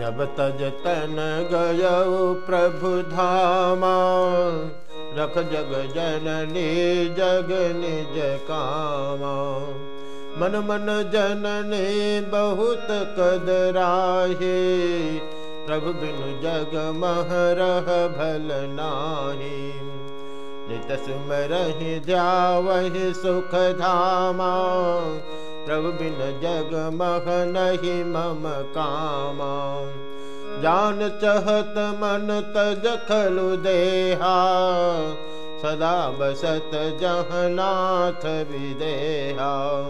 जब तज तन गय प्रभु धामा रख जग जननी जग निज कामा। मन मन जननी बहुत कदराहे प्रभु बिनु जग महरह भल नाही। नित सुमरहि ध्यावहि सुख धामा प्रभु बिन जग मह नहीं मम कामा। जान चहत मन तज खलु देहा। सदा बसत जहनाथ विदेहा।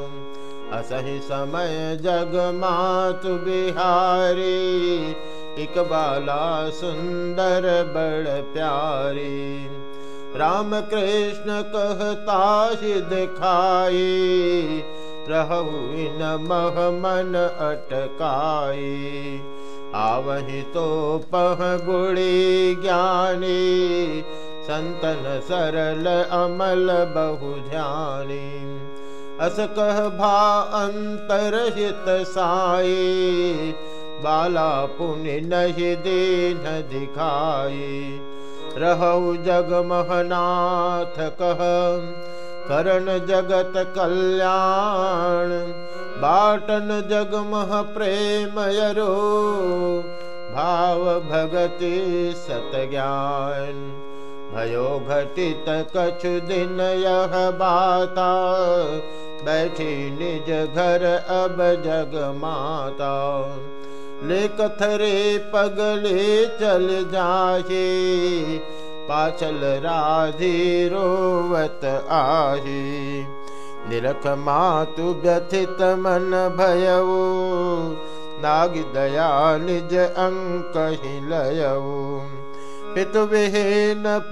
असहि समय जग मातु बिहारी। इक बाला सुंदर बड़ प्यारी। राम कृष्ण कहता दिखाई। मह मन अटकाई आवहि तो पह गुड़ी ज्ञानी संतन सरल अमल बहु ध्यानी। अस कह भा हित साई बाला पुण्य नहीं दीन दिखाई रहु जग महनाथ कह करण जगत कल्याण, बाटन जग जगमह प्रेम यरो, भाव भगति सत ज्ञान भयो घटित कछु दिन यह बाता, बैठी निज घर अब जग माता। ले कथरे पगले चल जाहे पाचल राधे रोवत आही। निरख मातु व्यथित मन भयऊ नाग दया निज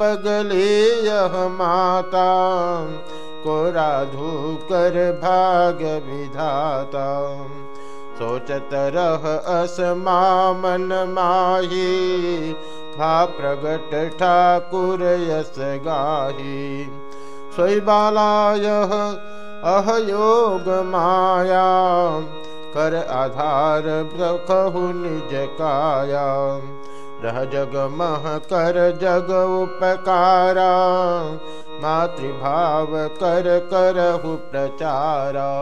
पगले यह माता। को राधु कर भाग विधाता। सोचत रह असमा मन माही भा प्रगट ठाकुर यस गाही। सोई बालाय अहयोग माया, कर आधार कहु निज काया। रह जग मह कर जग उपकारा, मातृभाव कर करहु प्रचारा।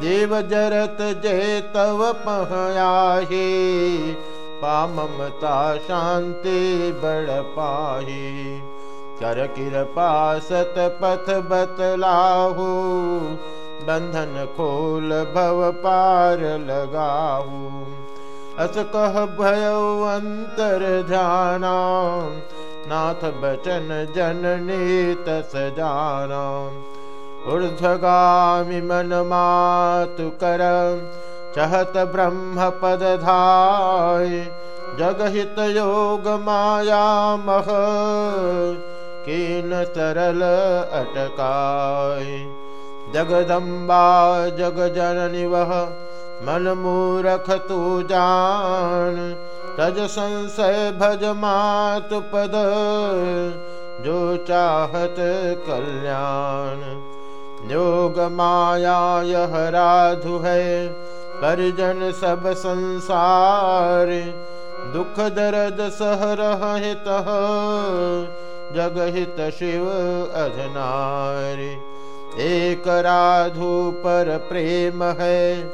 देव जरत जे तव पहयाही पाममता शांति बड़ पाही। कर कृपा सत पथ बतलाहू बंधन खोल भव पार लगाहू। अस कह भय अंतर ध्याना। नाथ बचन जननी तस जाना ऊर्ध्वगामि मन मातु कर चहत ब्रह्म पद धाय जगहित योग माया मह कीन सरल अटकाय। जगदम्बा जग जननि वह मन मूरख तू जान तज संशय भज मात पद जो चाहत कल्याण। योग माया यह राधु है परिजन सब संसार, दुख दर्द सह रहित जगहित शिव अधनार एक राधु पर प्रेम है,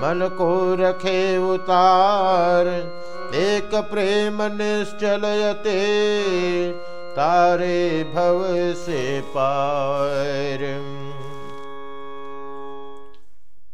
मन को रखे उतार। एक प्रेम निश्चलयते तारे भव से पार।